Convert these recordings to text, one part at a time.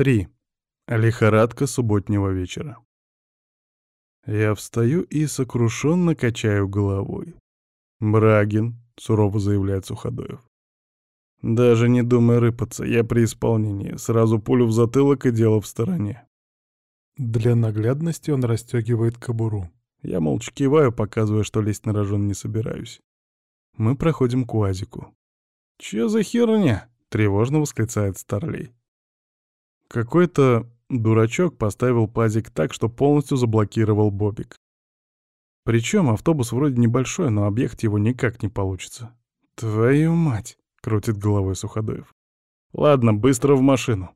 3. Лихорадка субботнего вечера. Я встаю и сокрушенно качаю головой. «Брагин», — сурово заявляет Суходоев. «Даже не думай рыпаться, я при исполнении. Сразу пулю в затылок и дело в стороне». Для наглядности он расстегивает кобуру. Я молча киваю, показывая, что лезть на рожон не собираюсь. Мы проходим к УАЗику. «Чё за херня?» — тревожно восклицает Старлей. Какой-то дурачок поставил пазик так, что полностью заблокировал Бобик. Причем автобус вроде небольшой, но объехать его никак не получится. «Твою мать!» — крутит головой Суходоев. «Ладно, быстро в машину».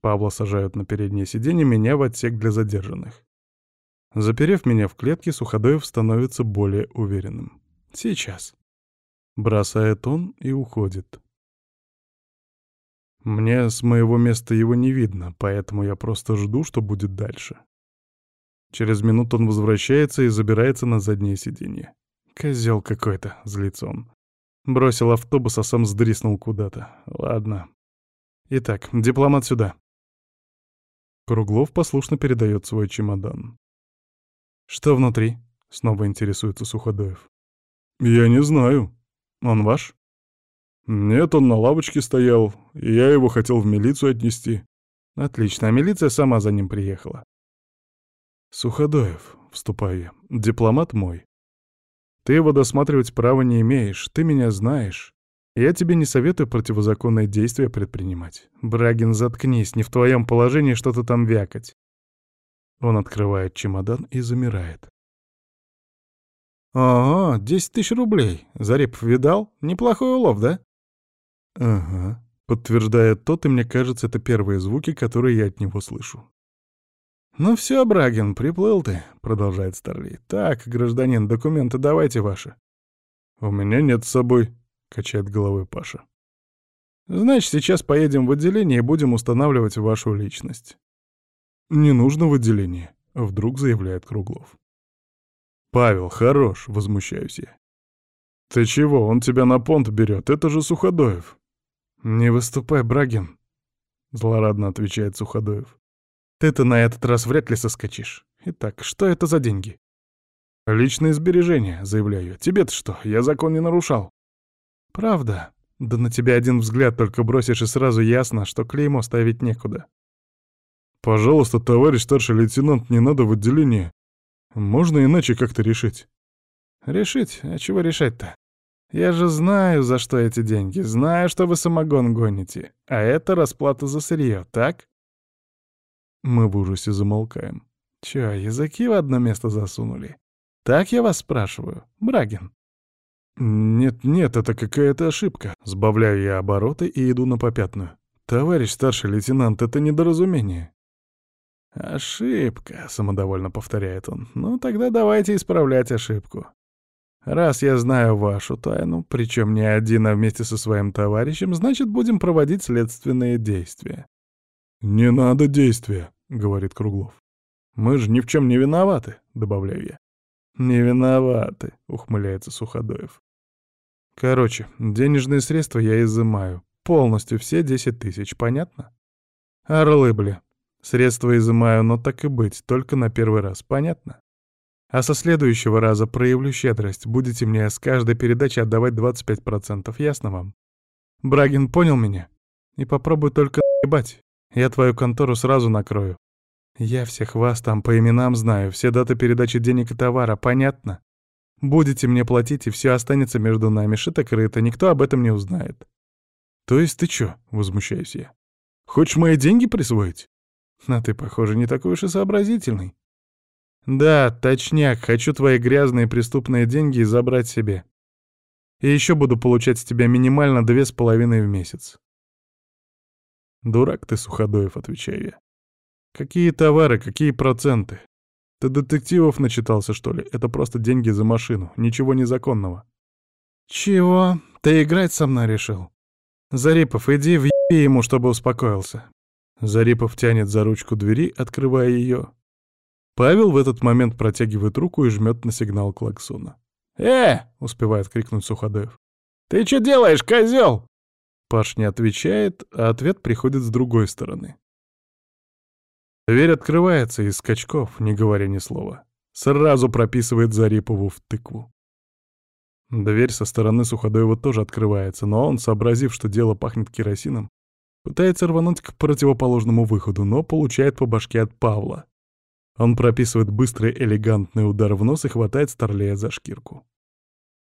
Павла сажают на переднее сиденье, меня в отсек для задержанных. Заперев меня в клетке, Суходоев становится более уверенным. «Сейчас». Бросает он и уходит. Мне с моего места его не видно, поэтому я просто жду, что будет дальше. Через минуту он возвращается и забирается на заднее сиденье. Козел какой-то, злится он. Бросил автобус, а сам сдриснул куда-то. Ладно. Итак, дипломат сюда. Круглов послушно передает свой чемодан. «Что внутри?» — снова интересуется Суходоев. «Я не знаю. Он ваш?» «Нет, он на лавочке стоял, и я его хотел в милицию отнести». «Отлично, а милиция сама за ним приехала». «Суходоев», — вступаю я, — «дипломат мой. Ты его досматривать права не имеешь, ты меня знаешь. Я тебе не советую противозаконные действия предпринимать. Брагин, заткнись, не в твоем положении что-то там вякать». Он открывает чемодан и замирает. «Ого, десять тысяч рублей. Зарипов видал? Неплохой улов, да?» «Ага», — подтверждает тот, и мне кажется, это первые звуки, которые я от него слышу. «Ну все, Брагин, приплыл ты», — продолжает Старлей. «Так, гражданин, документы давайте ваши». «У меня нет с собой», — качает головой Паша. «Значит, сейчас поедем в отделение и будем устанавливать вашу личность». «Не нужно в отделение», — вдруг заявляет Круглов. «Павел, хорош», — возмущаюсь я. «Ты чего, он тебя на понт берет, это же Суходоев». «Не выступай, Брагин», — злорадно отвечает Суходоев. «Ты-то на этот раз вряд ли соскочишь. Итак, что это за деньги?» «Личные сбережения», — заявляю. «Тебе-то что, я закон не нарушал». «Правда? Да на тебя один взгляд только бросишь, и сразу ясно, что клеймо ставить некуда». «Пожалуйста, товарищ старший лейтенант, не надо в отделение. Можно иначе как-то решить». «Решить? А чего решать-то? Я же знаю, за что эти деньги, знаю, что вы самогон гоните, а это расплата за сырье, так? Мы в ужасе замолкаем. Чё, языки в одно место засунули? Так я вас спрашиваю, Брагин. Нет-нет, это какая-то ошибка. Сбавляю я обороты и иду на попятную. Товарищ старший лейтенант, это недоразумение. «Ошибка», — самодовольно повторяет он. «Ну, тогда давайте исправлять ошибку. Раз я знаю вашу тайну, причем не один, а вместе со своим товарищем, значит, будем проводить следственные действия. «Не надо действия», — говорит Круглов. «Мы же ни в чем не виноваты», — добавляю я. «Не виноваты», — ухмыляется Суходоев. «Короче, денежные средства я изымаю. Полностью все десять тысяч, понятно?» «Орлы, бля. Средства изымаю, но так и быть, только на первый раз, понятно?» А со следующего раза проявлю щедрость. Будете мне с каждой передачи отдавать 25%, ясно вам? Брагин понял меня? И попробуй только ебать. Я твою контору сразу накрою. Я всех вас там по именам знаю, все даты передачи денег и товара, понятно? Будете мне платить, и все останется между нами шито-крыто, никто об этом не узнает. То есть ты чё, возмущаюсь я. Хочешь мои деньги присвоить? А ты, похоже, не такой уж и сообразительный. «Да, точняк, хочу твои грязные преступные деньги забрать себе. И еще буду получать с тебя минимально две с половиной в месяц». «Дурак ты, Суходоев», — отвечаю я. «Какие товары, какие проценты? Ты детективов начитался, что ли? Это просто деньги за машину, ничего незаконного». «Чего? Ты играть со мной решил? Зарипов, иди в ему, чтобы успокоился». Зарипов тянет за ручку двери, открывая ее, Павел в этот момент протягивает руку и жмет на сигнал клаксона. «Э!» — успевает крикнуть Суходоев. «Ты что делаешь, козел?» Паш не отвечает, а ответ приходит с другой стороны. Дверь открывается из скачков, не говоря ни слова. Сразу прописывает Зарипову в тыкву. Дверь со стороны Суходоева тоже открывается, но он, сообразив, что дело пахнет керосином, пытается рвануть к противоположному выходу, но получает по башке от Павла. Он прописывает быстрый элегантный удар в нос и хватает Старлея за шкирку.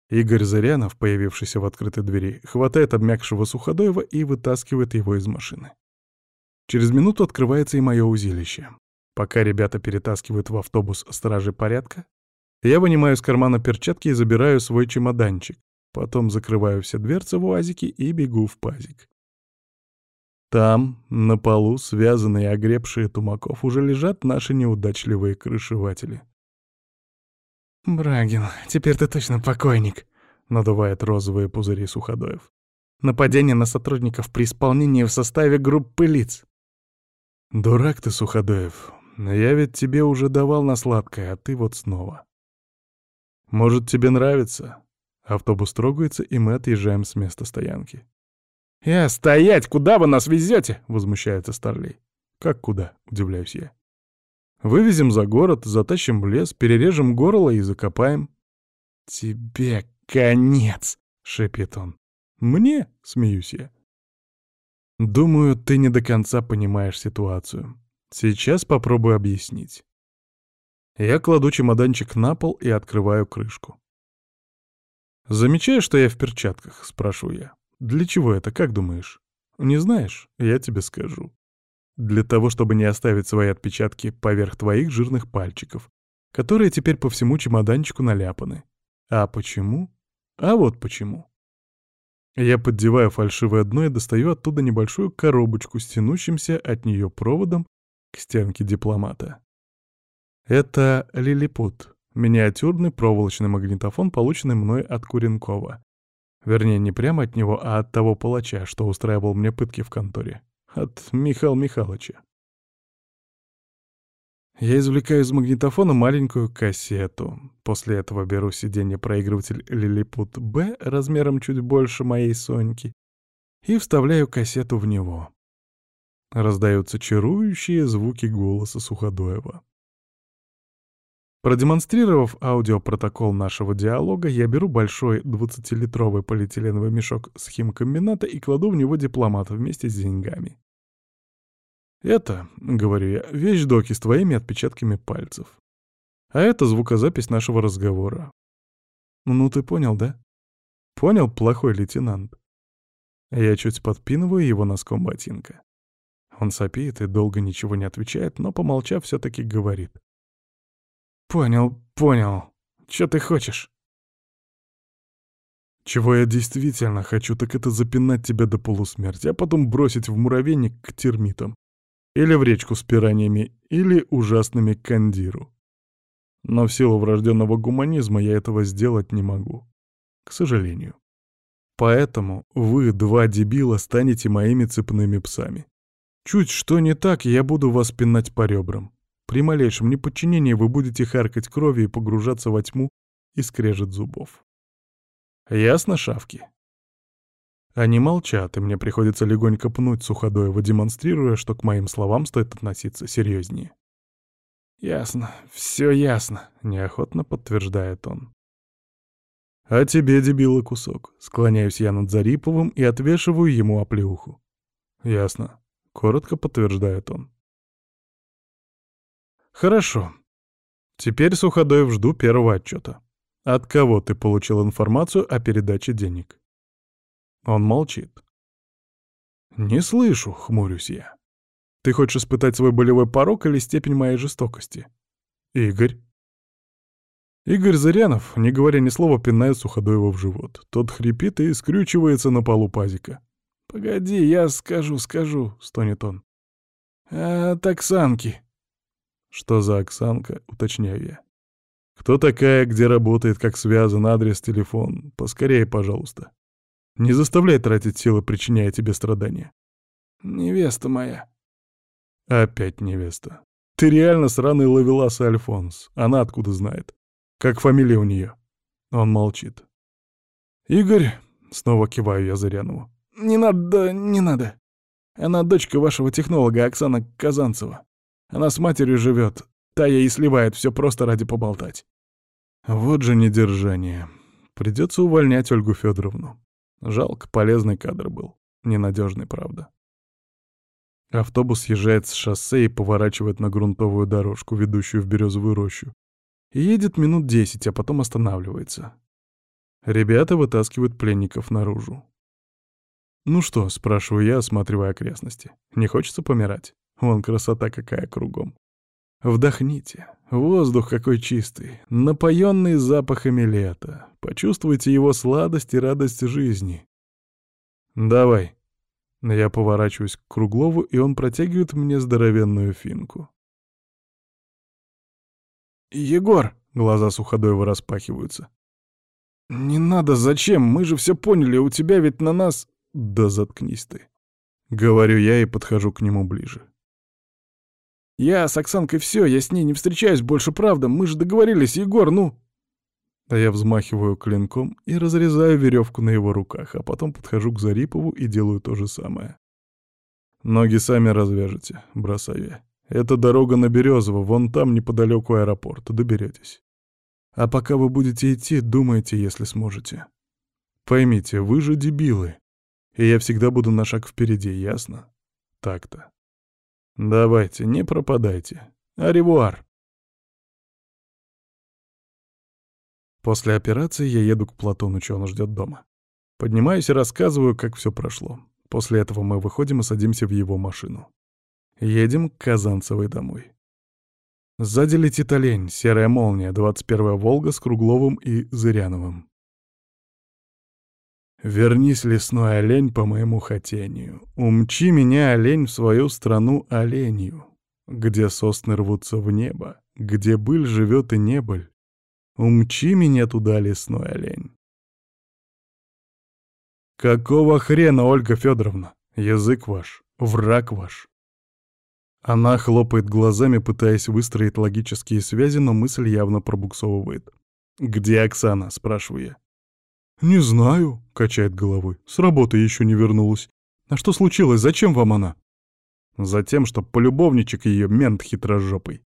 Игорь Зырянов, появившийся в открытой двери, хватает обмякшего Суходоева и вытаскивает его из машины. Через минуту открывается и мое узилище. Пока ребята перетаскивают в автобус стражи порядка, я вынимаю из кармана перчатки и забираю свой чемоданчик. Потом закрываю все дверцы в уазике и бегу в пазик. Там, на полу, связанные и огребшие тумаков, уже лежат наши неудачливые крышеватели. «Брагин, теперь ты точно покойник», — надувает розовые пузыри Суходоев. «Нападение на сотрудников при исполнении в составе группы лиц». «Дурак ты, Суходоев. Я ведь тебе уже давал на сладкое, а ты вот снова. Может, тебе нравится?» Автобус трогается, и мы отъезжаем с места стоянки. «Я стоять! Куда вы нас везете?» — возмущается Старлей. «Как куда?» — удивляюсь я. «Вывезем за город, затащим в лес, перережем горло и закопаем». «Тебе конец!» — шепит он. «Мне?» — смеюсь я. «Думаю, ты не до конца понимаешь ситуацию. Сейчас попробую объяснить». Я кладу чемоданчик на пол и открываю крышку. «Замечаешь, что я в перчатках?» — спрашиваю я. Для чего это, как думаешь? Не знаешь? Я тебе скажу. Для того, чтобы не оставить свои отпечатки поверх твоих жирных пальчиков, которые теперь по всему чемоданчику наляпаны. А почему? А вот почему. Я поддеваю фальшивое дно и достаю оттуда небольшую коробочку с тянущимся от нее проводом к стенке дипломата. Это лилипут, миниатюрный проволочный магнитофон, полученный мной от Куренкова. Вернее, не прямо от него, а от того палача, что устраивал мне пытки в конторе. От Михаила Михайловича. Я извлекаю из магнитофона маленькую кассету. После этого беру сиденье-проигрыватель Лилипут Б размером чуть больше моей Соньки и вставляю кассету в него. Раздаются чарующие звуки голоса Суходоева. Продемонстрировав аудиопротокол нашего диалога, я беру большой 20-литровый полиэтиленовый мешок с химкомбината и кладу в него дипломат вместе с деньгами. «Это, — говорю я, — вещдоки с твоими отпечатками пальцев. А это звукозапись нашего разговора. Ну ты понял, да? Понял, плохой лейтенант?» Я чуть подпинываю его носком ботинка. Он сопит и долго ничего не отвечает, но, помолчав, все-таки говорит. «Понял, понял. Чё ты хочешь?» «Чего я действительно хочу, так это запинать тебя до полусмерти, а потом бросить в муравейник к термитам. Или в речку с пираньями, или ужасными кандиру. Но в силу врожденного гуманизма я этого сделать не могу. К сожалению. Поэтому вы, два дебила, станете моими цепными псами. Чуть что не так, я буду вас пинать по ребрам. При малейшем неподчинении вы будете харкать кровью и погружаться во тьму и скрежет зубов. Ясно, шавки? Они молчат, и мне приходится легонько пнуть Суходоева, демонстрируя, что к моим словам стоит относиться серьезнее. «Ясно, все ясно», — неохотно подтверждает он. «А тебе, дебила, кусок». Склоняюсь я над Зариповым и отвешиваю ему оплеуху. «Ясно», — коротко подтверждает он. Хорошо. Теперь, Суходоев, жду первого отчета. От кого ты получил информацию о передаче денег? Он молчит. Не слышу, хмурюсь я. Ты хочешь испытать свой болевой порог или степень моей жестокости? Игорь. Игорь Зырянов, не говоря ни слова, пинает Суходоева в живот. Тот хрипит и скрючивается на полу пазика. «Погоди, я скажу, скажу», — стонет он. «А, таксанки. Что за Оксанка, уточняю я. Кто такая, где работает, как связан, адрес, телефон? Поскорее, пожалуйста. Не заставляй тратить силы, причиняя тебе страдания. Невеста моя. Опять невеста. Ты реально сраный ловелас Альфонс. Она откуда знает? Как фамилия у нее? Он молчит. Игорь, снова киваю я Зарянову. Не надо, не надо. Она дочка вашего технолога Оксана Казанцева. Она с матерью живет, та ей сливает все просто ради поболтать. Вот же недержание. Придется увольнять Ольгу Федоровну. Жалко, полезный кадр был. Ненадежный, правда. Автобус съезжает с шоссе и поворачивает на грунтовую дорожку, ведущую в березовую рощу. И едет минут десять, а потом останавливается. Ребята вытаскивают пленников наружу. «Ну что?» — спрашиваю я, осматривая окрестности. «Не хочется помирать? Вон красота какая кругом. Вдохните. Воздух какой чистый, напоенный запахами лета. Почувствуйте его сладость и радость жизни. Давай». Я поворачиваюсь к Круглову, и он протягивает мне здоровенную финку. «Егор!» — глаза Суходоева распахиваются. «Не надо, зачем? Мы же все поняли, у тебя ведь на нас...» «Да заткнись ты!» — говорю я и подхожу к нему ближе. «Я с Оксанкой все, я с ней не встречаюсь больше, правда. Мы же договорились, Егор, ну...» А я взмахиваю клинком и разрезаю веревку на его руках, а потом подхожу к Зарипову и делаю то же самое. «Ноги сами развяжете», — бросаю я. «Это дорога на Березово, вон там неподалеку аэропорт, доберетесь. А пока вы будете идти, думайте, если сможете. Поймите, вы же дебилы, и я всегда буду на шаг впереди, ясно? Так-то. Давайте, не пропадайте. Аревуар!» После операции я еду к Платонычу, он ждет дома. Поднимаюсь и рассказываю, как все прошло. После этого мы выходим и садимся в его машину. Едем к Казанцевой домой. Сзади летит олень, серая молния, 21-я «Волга» с Кругловым и Зыряновым. Вернись, лесной олень, по моему хотению. Умчи меня, олень, в свою страну оленью, где сосны рвутся в небо, где быль живет и небыль. Умчи меня туда, лесной олень. Какого хрена, Ольга Федоровна? Язык ваш, враг ваш. Она хлопает глазами, пытаясь выстроить логические связи, но мысль явно пробуксовывает. «Где Оксана?» — спрашиваю я. «Не знаю», — качает головой. «С работы еще не вернулась. А что случилось? Зачем вам она?» «Затем, что полюбовничек ее мент хитрожопый».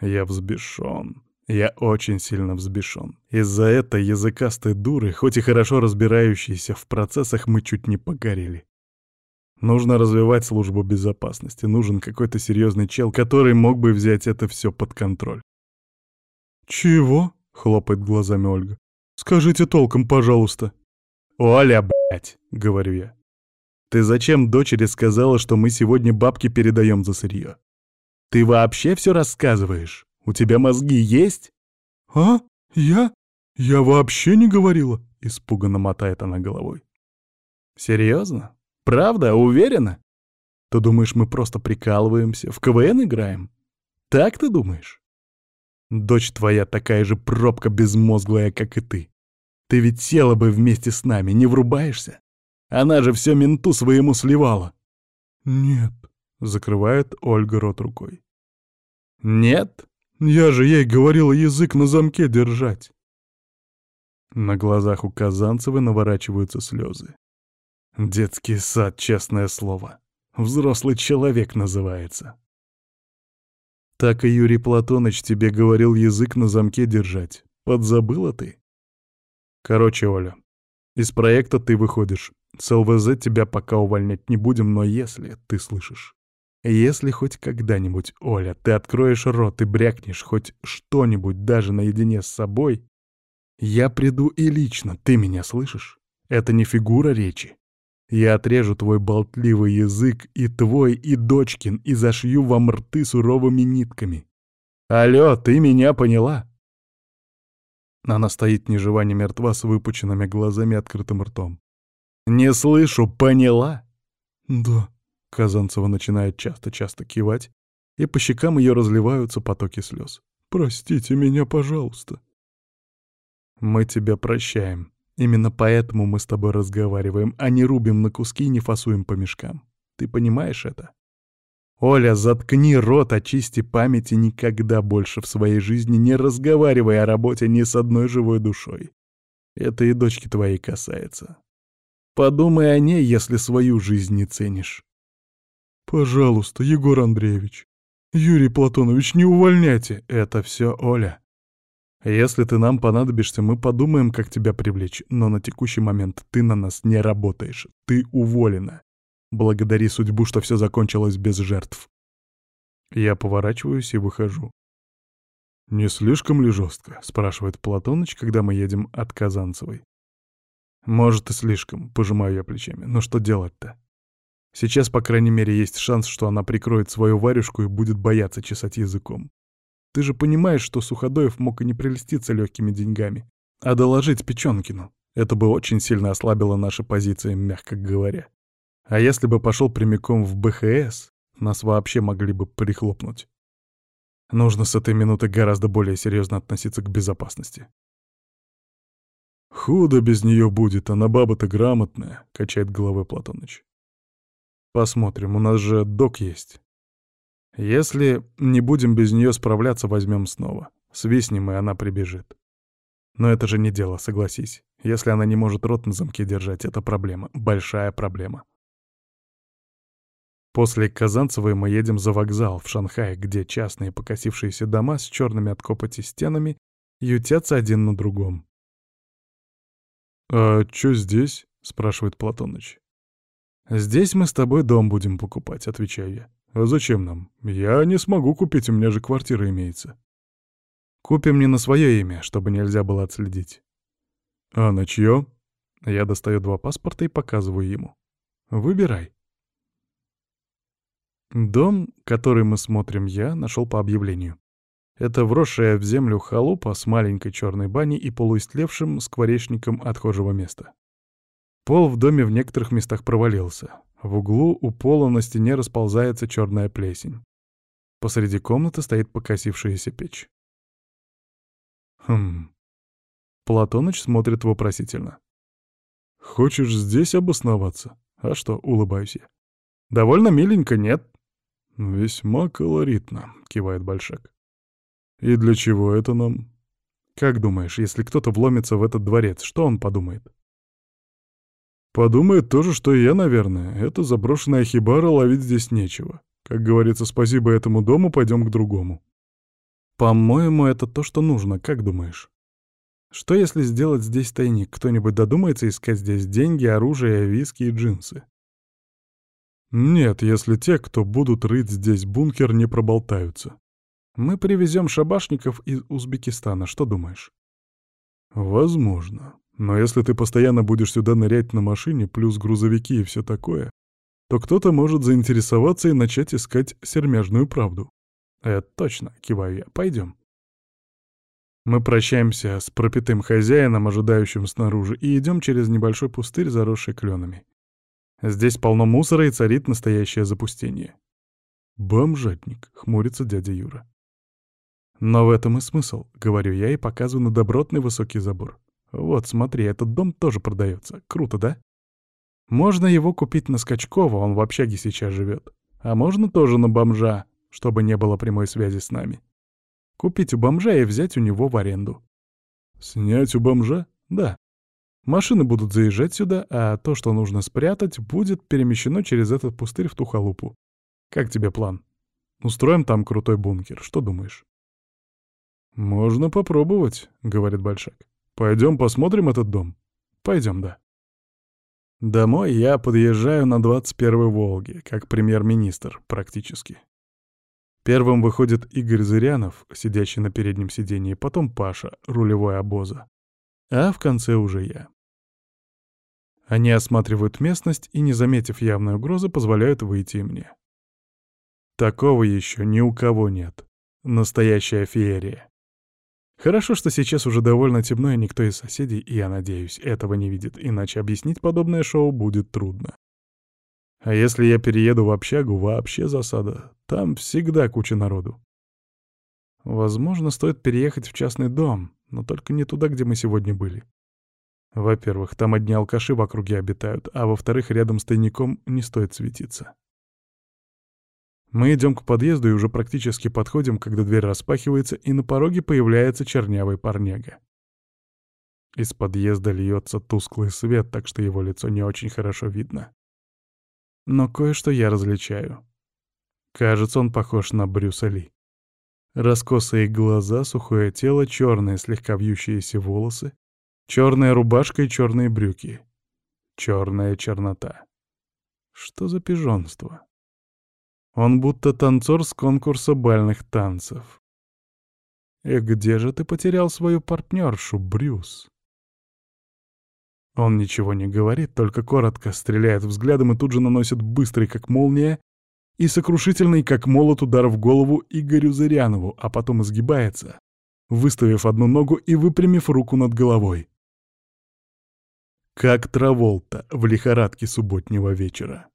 Я взбешен. Я очень сильно взбешен. Из-за этой языкастой дуры, хоть и хорошо разбирающейся в процессах, мы чуть не погорели. Нужно развивать службу безопасности. Нужен какой-то серьезный чел, который мог бы взять это все под контроль. «Чего?» — хлопает глазами Ольга. «Скажите толком, пожалуйста». «Оля, блядь!» — говорю я. «Ты зачем дочери сказала, что мы сегодня бабки передаем за сырье? Ты вообще все рассказываешь?» У тебя мозги есть?» «А? Я? Я вообще не говорила!» — испуганно мотает она головой. «Серьезно? Правда? Уверена? Ты думаешь, мы просто прикалываемся, в КВН играем? Так ты думаешь? Дочь твоя такая же пробка безмозглая, как и ты. Ты ведь села бы вместе с нами, не врубаешься? Она же все менту своему сливала». «Нет», — закрывает Ольга рот рукой. «Нет? Я же ей говорила язык на замке держать. На глазах у Казанцевой наворачиваются слезы. Детский сад, честное слово. Взрослый человек называется. Так и Юрий Платоныч тебе говорил язык на замке держать. Подзабыла ты? Короче, Оля, из проекта ты выходишь. С ЛВЗ тебя пока увольнять не будем, но если ты слышишь, если хоть когда-нибудь, Оля, ты откроешь рот и брякнешь хоть что-нибудь даже наедине с собой, я приду и лично, ты меня слышишь? Это не фигура речи. Я отрежу твой болтливый язык и твой, и дочкин, и зашью вам рты суровыми нитками. Алло, ты меня поняла? Она стоит ни жива, мертва с выпученными глазами и открытым ртом. «Не слышу, поняла?» «Да», Казанцева начинает часто-часто кивать, и по щекам ее разливаются потоки слез. «Простите меня, пожалуйста». «Мы тебя прощаем. Именно поэтому мы с тобой разговариваем, а не рубим на куски и не фасуем по мешкам. Ты понимаешь это?» «Оля, заткни рот, очисти память и никогда больше в своей жизни не разговаривай о работе ни с одной живой душой. Это и дочки твоей касается. Подумай о ней, если свою жизнь не ценишь». «Пожалуйста, Егор Андреевич». «Юрий Платонович, не увольняйте! Это все Оля!» «Если ты нам понадобишься, мы подумаем, как тебя привлечь, но на текущий момент ты на нас не работаешь. Ты уволена. Благодари судьбу, что все закончилось без жертв». Я поворачиваюсь и выхожу. «Не слишком ли жестко?» — спрашивает Платоныч, когда мы едем от Казанцевой. «Может, и слишком», — пожимаю я плечами. «Но что делать-то? Сейчас, по крайней мере, есть шанс, что она прикроет свою варежку и будет бояться чесать языком. Ты же понимаешь, что Суходоев мог и не прелеститься легкими деньгами, а доложить Печенкину. Это бы очень сильно ослабило наши позиции, мягко говоря. А если бы пошел прямиком в БХС, нас вообще могли бы прихлопнуть. Нужно с этой минуты гораздо более серьезно относиться к безопасности. «Худо без нее будет, она баба-то грамотная», — качает головой Платоныч. «Посмотрим, у нас же док есть. Если не будем без нее справляться, возьмем снова. Свистнем, и она прибежит. Но это же не дело, согласись. Если она не может рот на замке держать, это проблема. Большая проблема. После Казанцевой мы едем за вокзал в Шанхай, где частные покосившиеся дома с черными от копоти стенами ютятся один на другом. «А чё здесь?» — спрашивает Платоныч. «Здесь мы с тобой дом будем покупать», — отвечаю я. «А зачем нам? Я не смогу купить, у меня же квартира имеется». «Купим не на свое имя, чтобы нельзя было отследить». «А на чье?» Я достаю два паспорта и показываю ему. «Выбирай». Дом, который мы смотрим я, нашел по объявлению. Это вросшая в землю халупа с маленькой черной баней и полуистлевшим скворечником отхожего места. Пол в доме в некоторых местах провалился. В углу у пола на стене расползается черная плесень. Посреди комнаты стоит покосившаяся печь. Хм. Платоныч смотрит вопросительно. «Хочешь здесь обосноваться?» «А что?» — улыбаюсь я. «Довольно миленько, нет?» «Весьма колоритно», — кивает Большак. «И для чего это нам?» «Как думаешь, если кто-то вломится в этот дворец, что он подумает?» Подумает то же, что и я, наверное. Это заброшенная хибара, ловить здесь нечего. Как говорится, спасибо этому дому, пойдем к другому. По-моему, это то, что нужно, как думаешь? Что если сделать здесь тайник? Кто-нибудь додумается искать здесь деньги, оружие, виски и джинсы? Нет, если те, кто будут рыть здесь бункер, не проболтаются. Мы привезем шабашников из Узбекистана, что думаешь? Возможно. Но если ты постоянно будешь сюда нырять на машине, плюс грузовики и все такое, то кто-то может заинтересоваться и начать искать сермяжную правду. Это точно, киваю я. Пойдем. Мы прощаемся с пропитым хозяином, ожидающим снаружи, и идем через небольшой пустырь, заросший кленами. Здесь полно мусора и царит настоящее запустение. «Бомжатник», — хмурится дядя Юра. «Но в этом и смысл», — говорю я и показываю на добротный высокий забор. Вот, смотри, этот дом тоже продается. Круто, да? Можно его купить на Скачкова, он в общаге сейчас живет. А можно тоже на бомжа, чтобы не было прямой связи с нами. Купить у бомжа и взять у него в аренду. Снять у бомжа? Да. Машины будут заезжать сюда, а то, что нужно спрятать, будет перемещено через этот пустырь в ту халупу. Как тебе план? Устроим там крутой бункер, что думаешь? «Можно попробовать», — говорит Большак. Пойдем посмотрим этот дом? Пойдем, да. Домой я подъезжаю на 21-й «Волге», как премьер-министр, практически. Первым выходит Игорь Зырянов, сидящий на переднем сидении, потом Паша, рулевой обоза. А в конце уже я. Они осматривают местность и, не заметив явной угрозы, позволяют выйти мне. Такого еще ни у кого нет. Настоящая феерия. Хорошо, что сейчас уже довольно темно, и никто из соседей, я надеюсь, этого не видит, иначе объяснить подобное шоу будет трудно. А если я перееду в общагу, вообще засада. Там всегда куча народу. Возможно, стоит переехать в частный дом, но только не туда, где мы сегодня были. Во-первых, там одни алкаши в округе обитают, а во-вторых, рядом с тайником не стоит светиться. Мы идем к подъезду и уже практически подходим, когда дверь распахивается, и на пороге появляется чернявый парнега. Из подъезда льется тусклый свет, так что его лицо не очень хорошо видно. Но кое-что я различаю. Кажется, он похож на Брюса Ли. Раскосые глаза, сухое тело, черные слегка вьющиеся волосы, черная рубашка и черные брюки. Черная чернота. Что за пижонство? Он будто танцор с конкурса бальных танцев. И где же ты потерял свою партнершу, Брюс? Он ничего не говорит, только коротко стреляет взглядом и тут же наносит быстрый, как молния, и сокрушительный, как молот, удар в голову Игорю Зырянову, а потом изгибается, выставив одну ногу и выпрямив руку над головой. Как Траволта в лихорадке субботнего вечера.